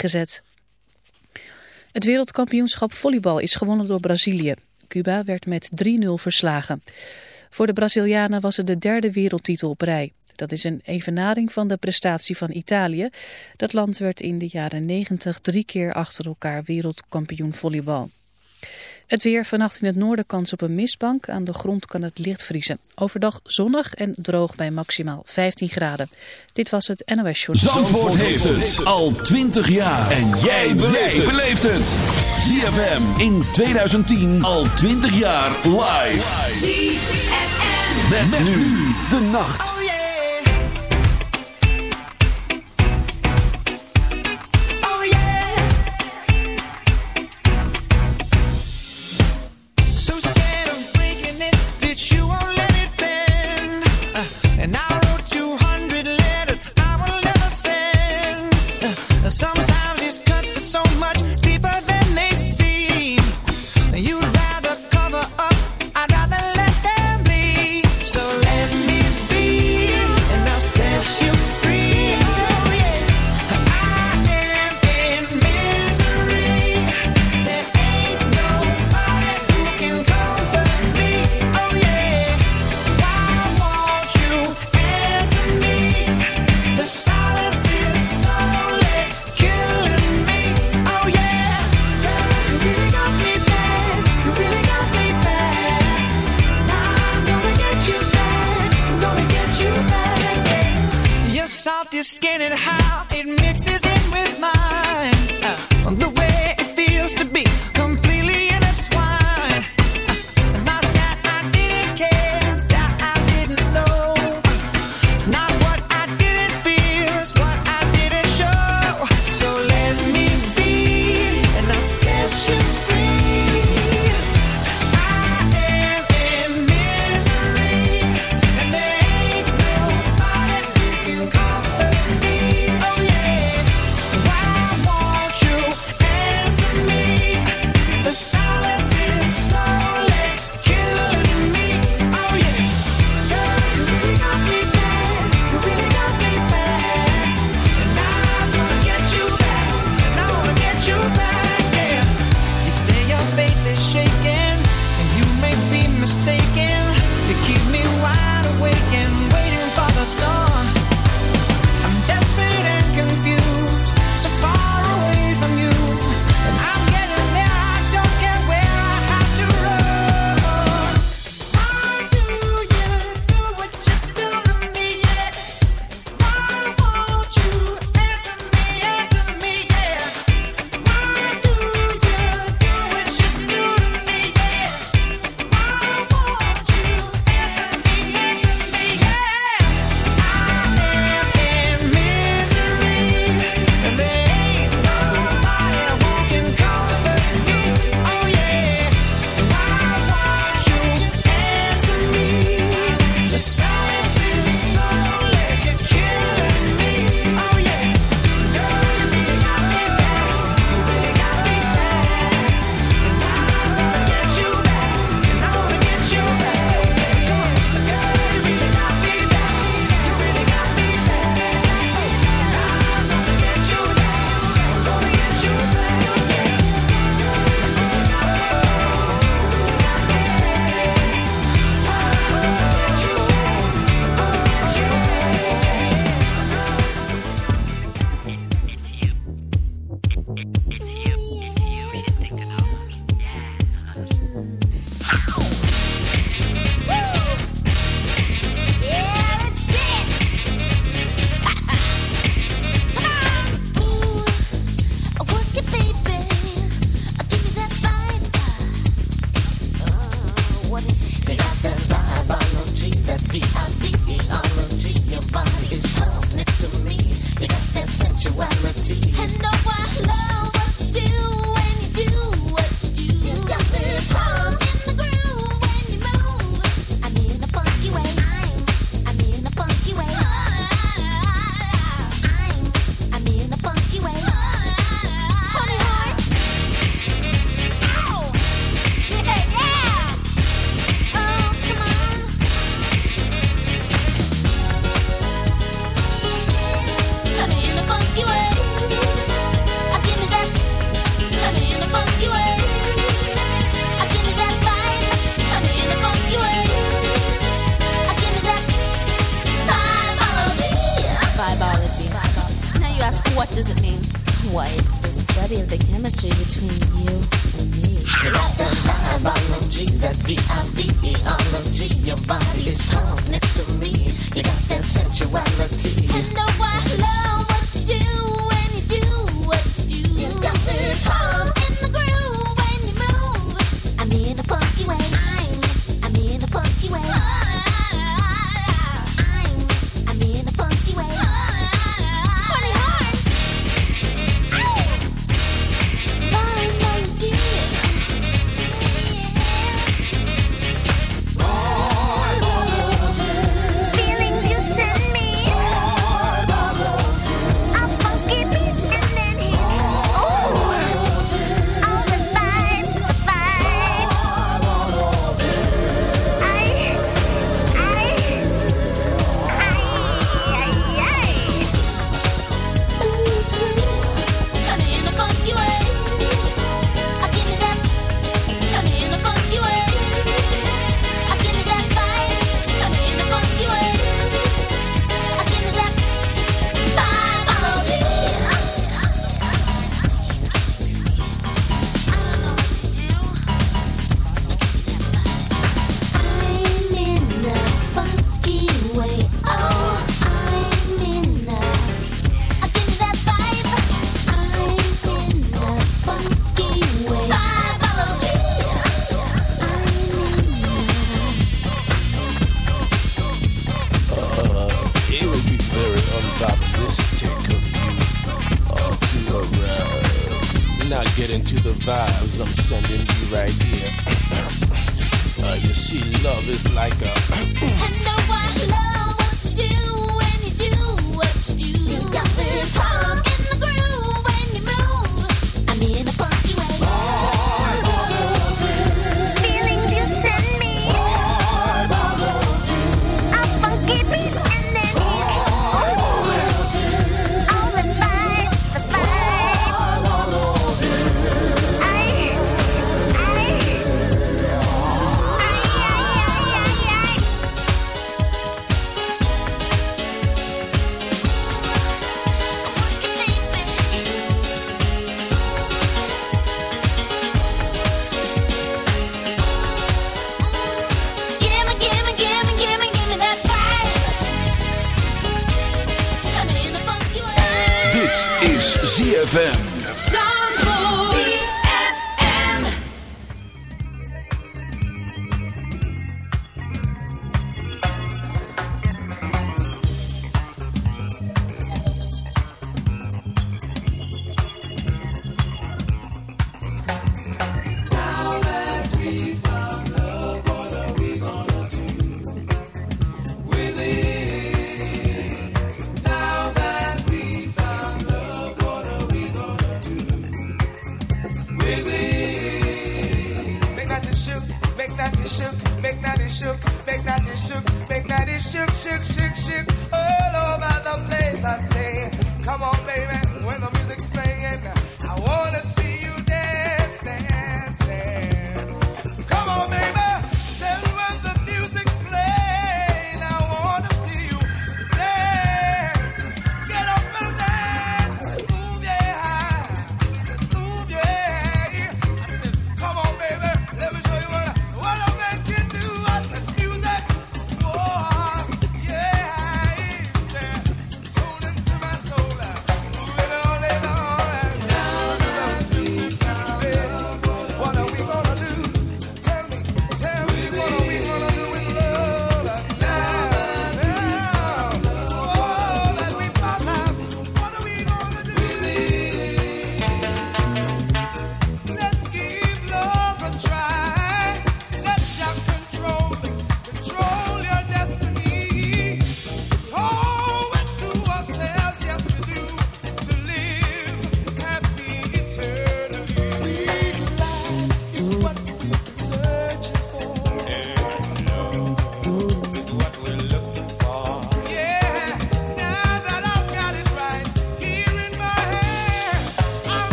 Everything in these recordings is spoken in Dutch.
gezet. Het wereldkampioenschap volleybal is gewonnen door Brazilië. Cuba werd met 3-0 verslagen. Voor de Brazilianen was het de derde wereldtitel op rij. Dat is een evenaring van de prestatie van Italië. Dat land werd in de jaren 90 drie keer achter elkaar wereldkampioen volleybal. Het weer vannacht in het noorden kans op een mistbank. Aan de grond kan het licht vriezen. Overdag zonnig en droog bij maximaal 15 graden. Dit was het NOS Short. Zandvoort, heeft het al 20 jaar. En jij beleeft het. ZFM in 2010 al 20 jaar live. ZFM. Met, nu de nacht. Oh,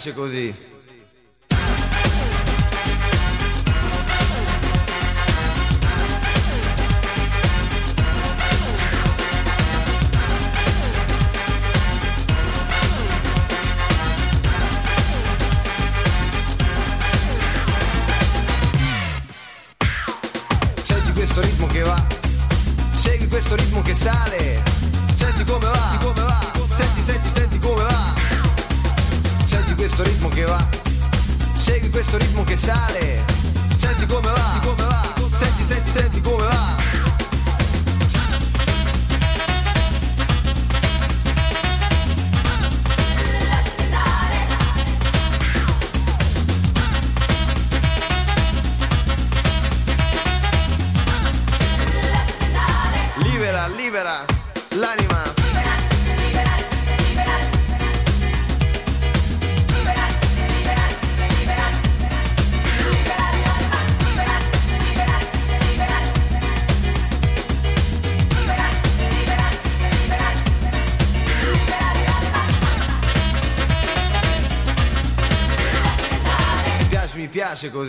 piace così. Chicago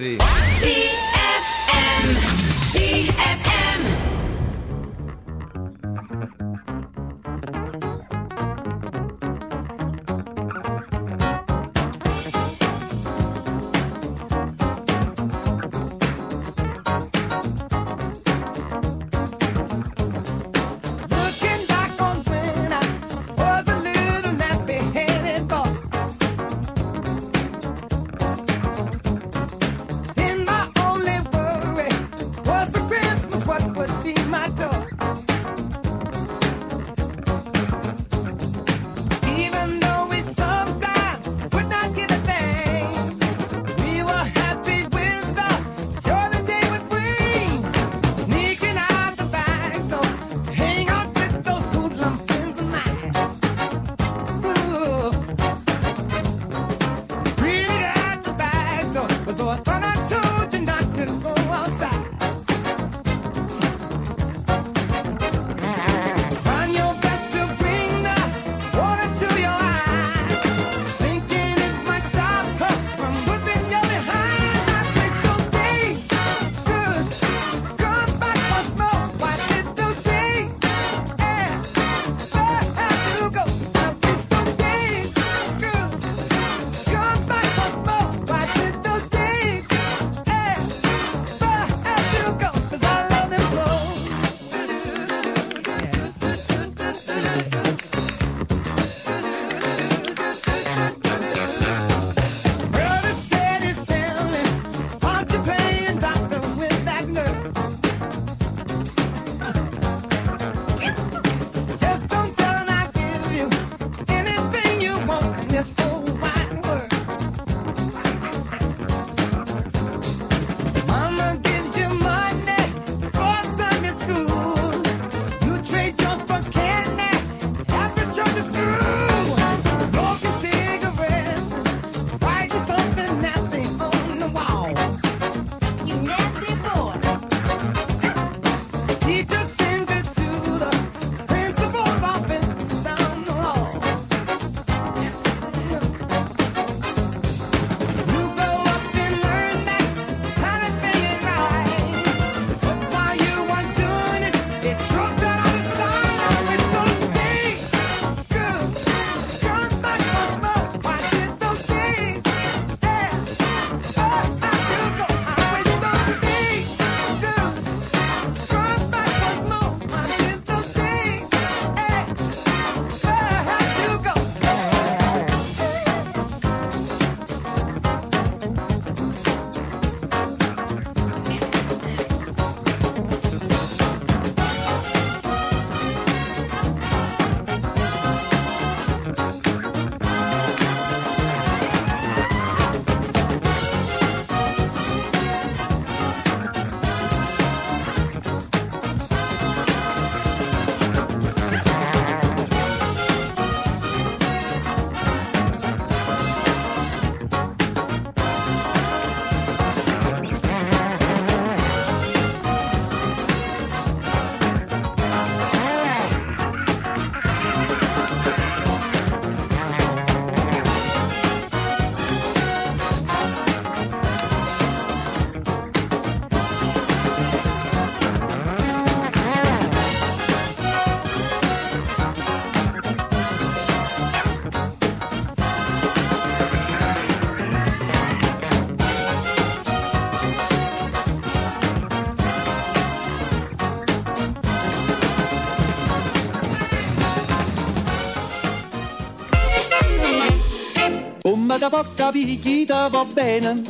poca picchita va bene.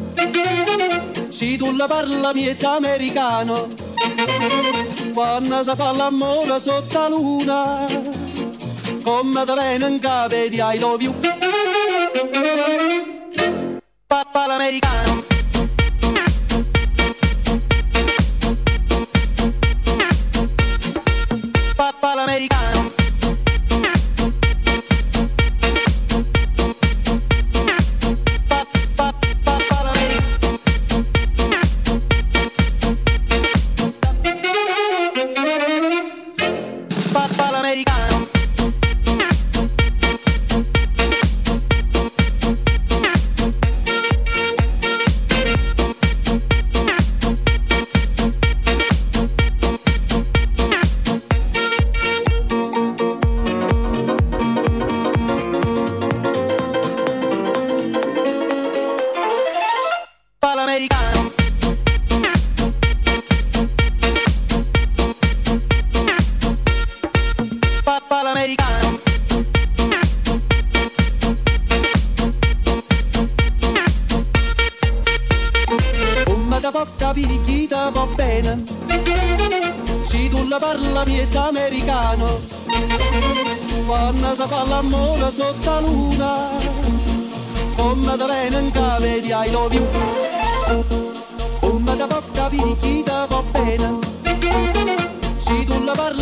Se tu la parla miezza americano, quando si fa l'amore sotto la luna, come te viene in capo di I love you.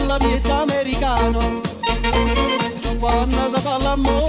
la it's Americano. Quando sakalam, l'amore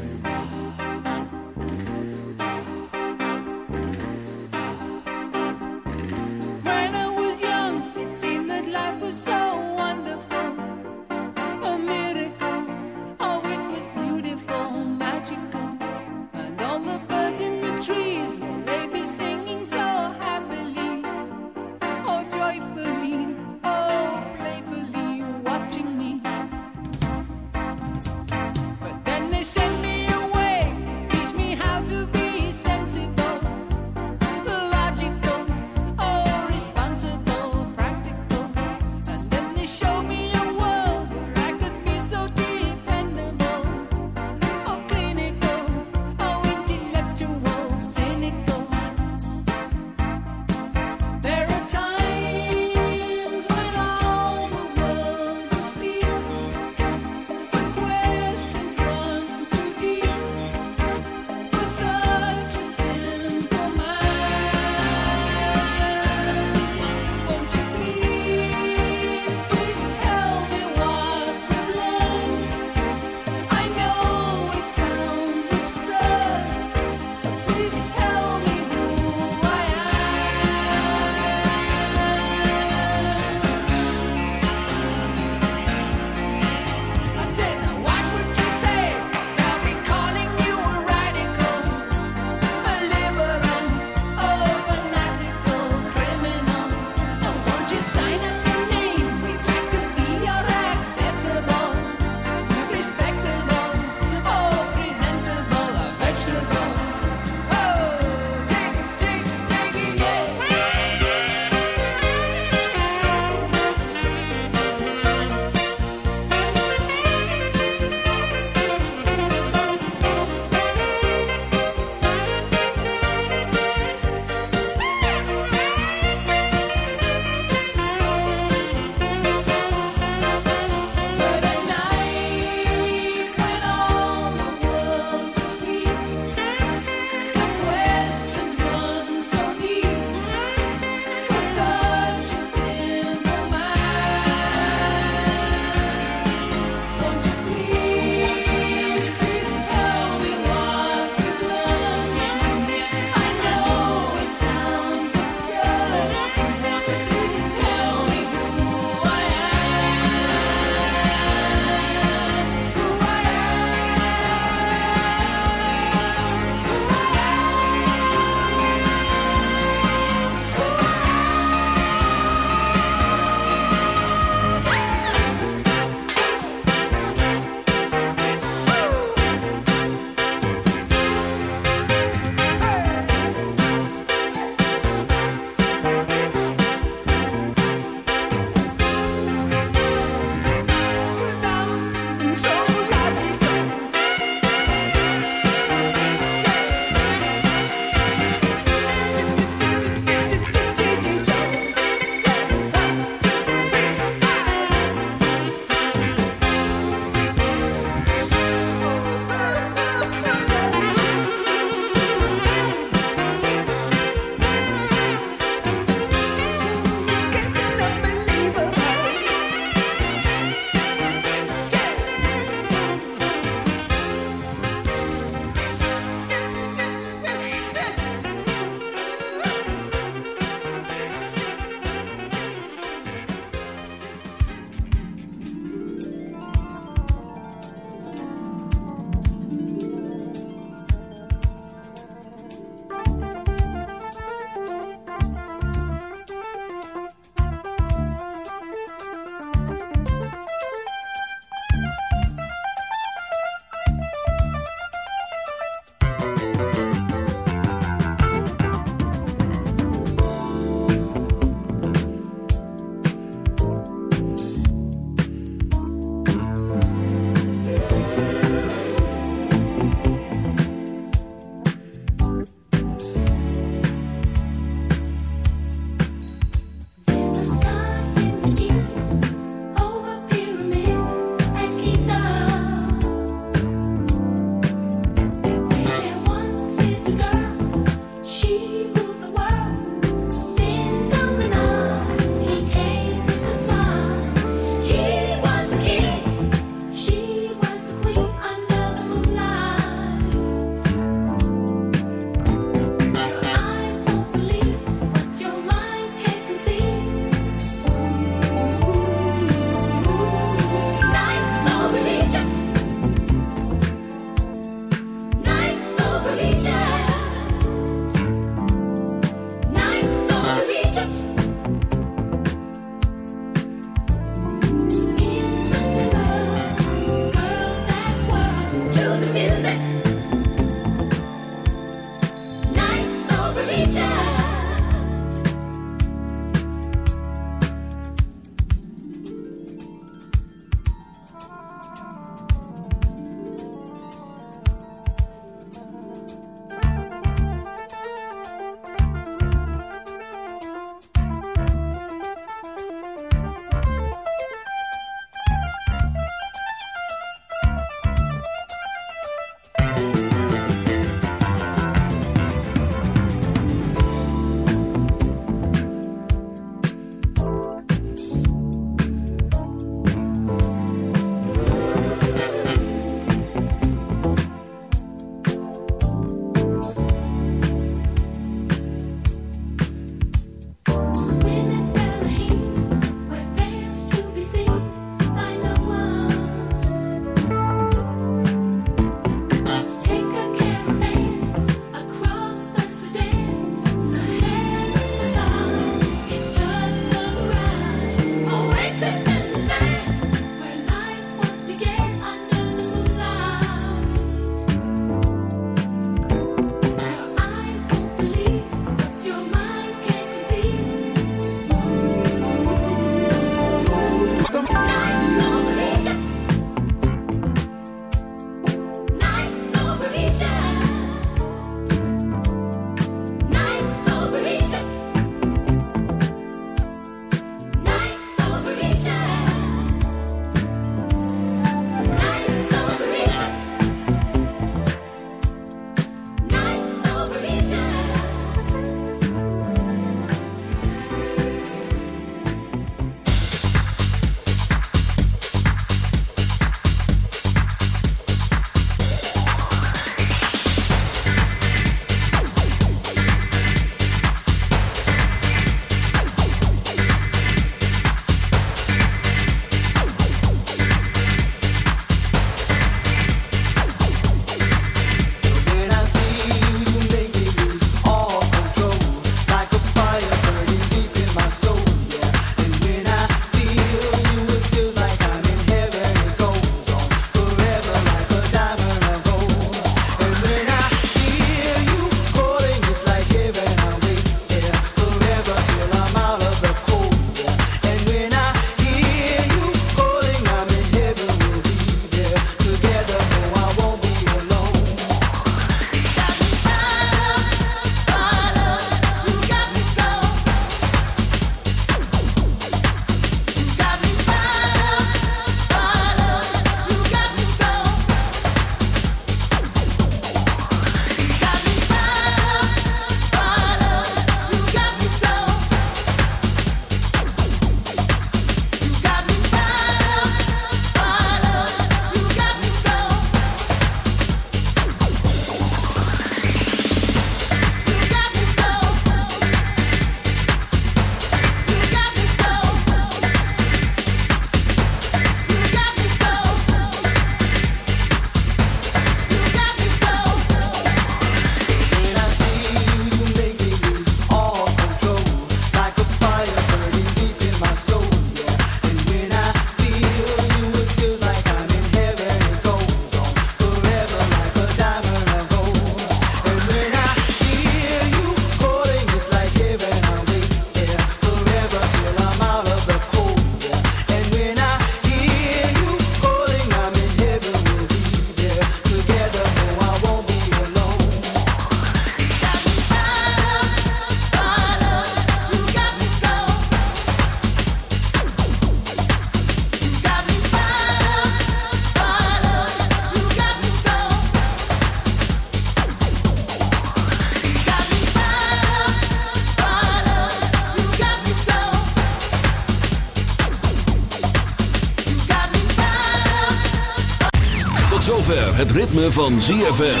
Ritme van ZFM.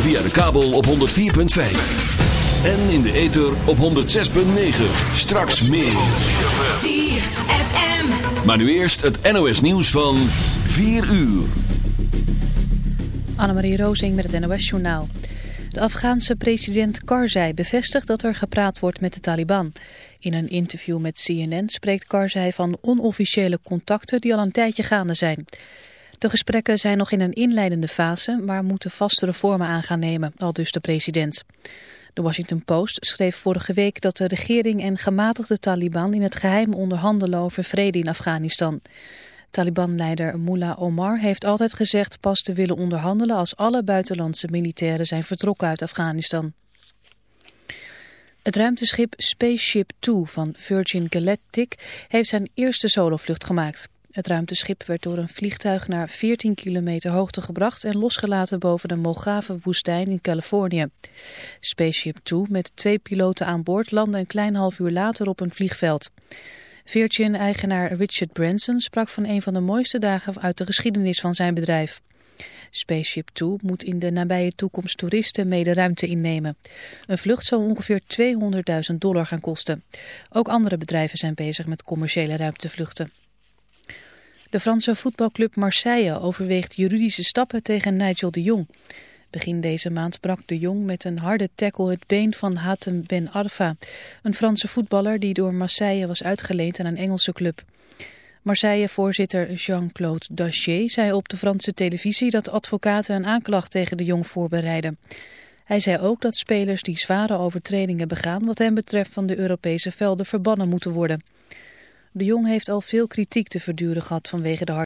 Via de kabel op 104.5. En in de ether op 106.9. Straks meer. ZFM. Maar nu eerst het NOS nieuws van 4 uur. Annemarie Rozing met het NOS Journaal. De Afghaanse president Karzai bevestigt dat er gepraat wordt met de Taliban. In een interview met CNN spreekt Karzai van onofficiële contacten die al een tijdje gaande zijn. De gesprekken zijn nog in een inleidende fase, maar moeten vastere vormen aan gaan nemen, al dus de president. De Washington Post schreef vorige week dat de regering en gematigde Taliban in het geheim onderhandelen over vrede in Afghanistan. Taliban-leider Mullah Omar heeft altijd gezegd pas te willen onderhandelen als alle buitenlandse militairen zijn vertrokken uit Afghanistan. Het ruimteschip Spaceship Two van Virgin Galactic heeft zijn eerste solovlucht gemaakt. Het ruimteschip werd door een vliegtuig naar 14 kilometer hoogte gebracht en losgelaten boven de Mojave-woestijn in Californië. Spaceship Two met twee piloten aan boord landde een klein half uur later op een vliegveld. Virgin-eigenaar Richard Branson sprak van een van de mooiste dagen uit de geschiedenis van zijn bedrijf. Spaceship Two moet in de nabije toekomst toeristen mee de ruimte innemen. Een vlucht zal ongeveer 200.000 dollar gaan kosten. Ook andere bedrijven zijn bezig met commerciële ruimtevluchten. De Franse voetbalclub Marseille overweegt juridische stappen tegen Nigel de Jong. Begin deze maand brak de Jong met een harde tackle het been van Hatem Ben Arfa, een Franse voetballer die door Marseille was uitgeleend aan een Engelse club. Marseille-voorzitter Jean-Claude Dacier zei op de Franse televisie dat advocaten een aanklacht tegen de Jong voorbereiden. Hij zei ook dat spelers die zware overtredingen begaan wat hem betreft van de Europese velden verbannen moeten worden. De Jong heeft al veel kritiek te verduren gehad vanwege de